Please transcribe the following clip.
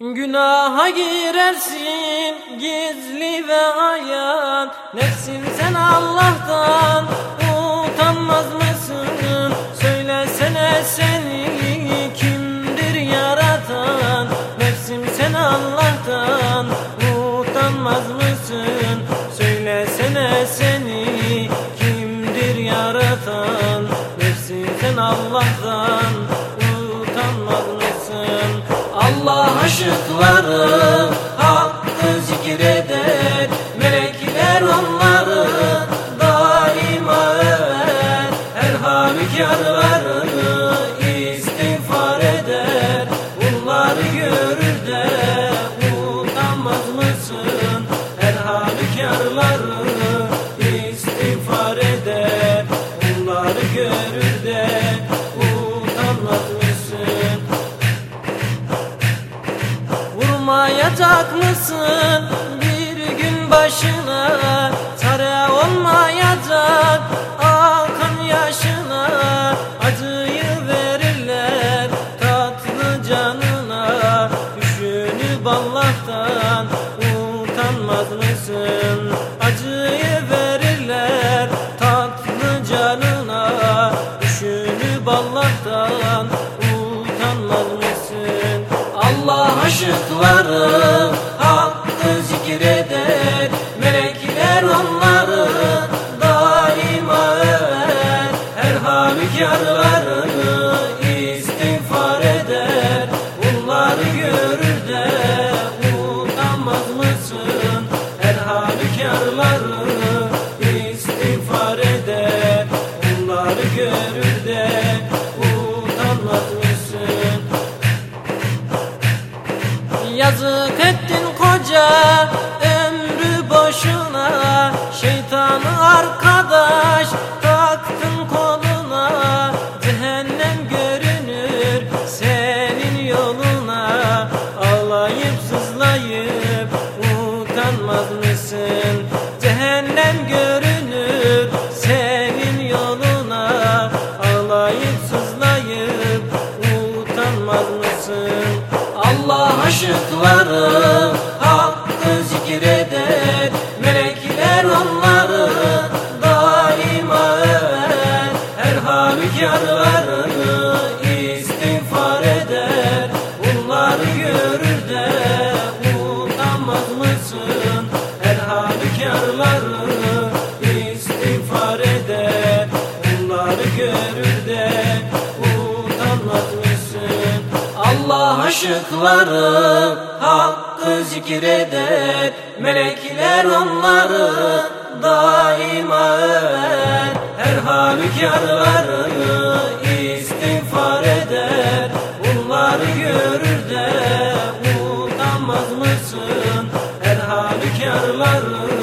Günaha girersin gizli ve ayan Nefsin sen Allah'tan utanmaz mısın? Söylesene seni kimdir yaratan Nefsim sen Allah'tan utanmaz mısın? Söylesene seni kimdir yaratan Nefsin sen Allah'tan aşıkları hakkı zikreder Melekler onları daima över Her halükarlarını istiğfar eder Bunları görür de utanmaz mısın? Her halükarlarını istiğfar eder Bunları görür Vurmayacak mısın? Bir gün başına Çare olmayacak. Akan yaşına Acıyı verirler. Tatlı canına Düşünüp Allah'tan. Utanmaz mısın? Acıyı verirler. Tatlı canına Düşünüp Allah'tan aşıkları hakkı zikreder Melekler onları daima över. Her halükarlarını Yazık ettin koca ömrü boşuna Şeytanı arkadaş taktın koluna Cehennem görünür senin yoluna Ağlayıp sızlayıp utanmaz mısın? Cehennem görünür senin yoluna Ağlayıp sızlayıp aşıkları hakkı zikreder Melekler onları daima över. Her halükarlarını istiğfar eder Bunları görür de Allah aşıkları hakkı zikreder Melekler onları daima över. Her halükarlarını istiğfar eder. Bunları görür de utanmaz mısın? Her halükarlarını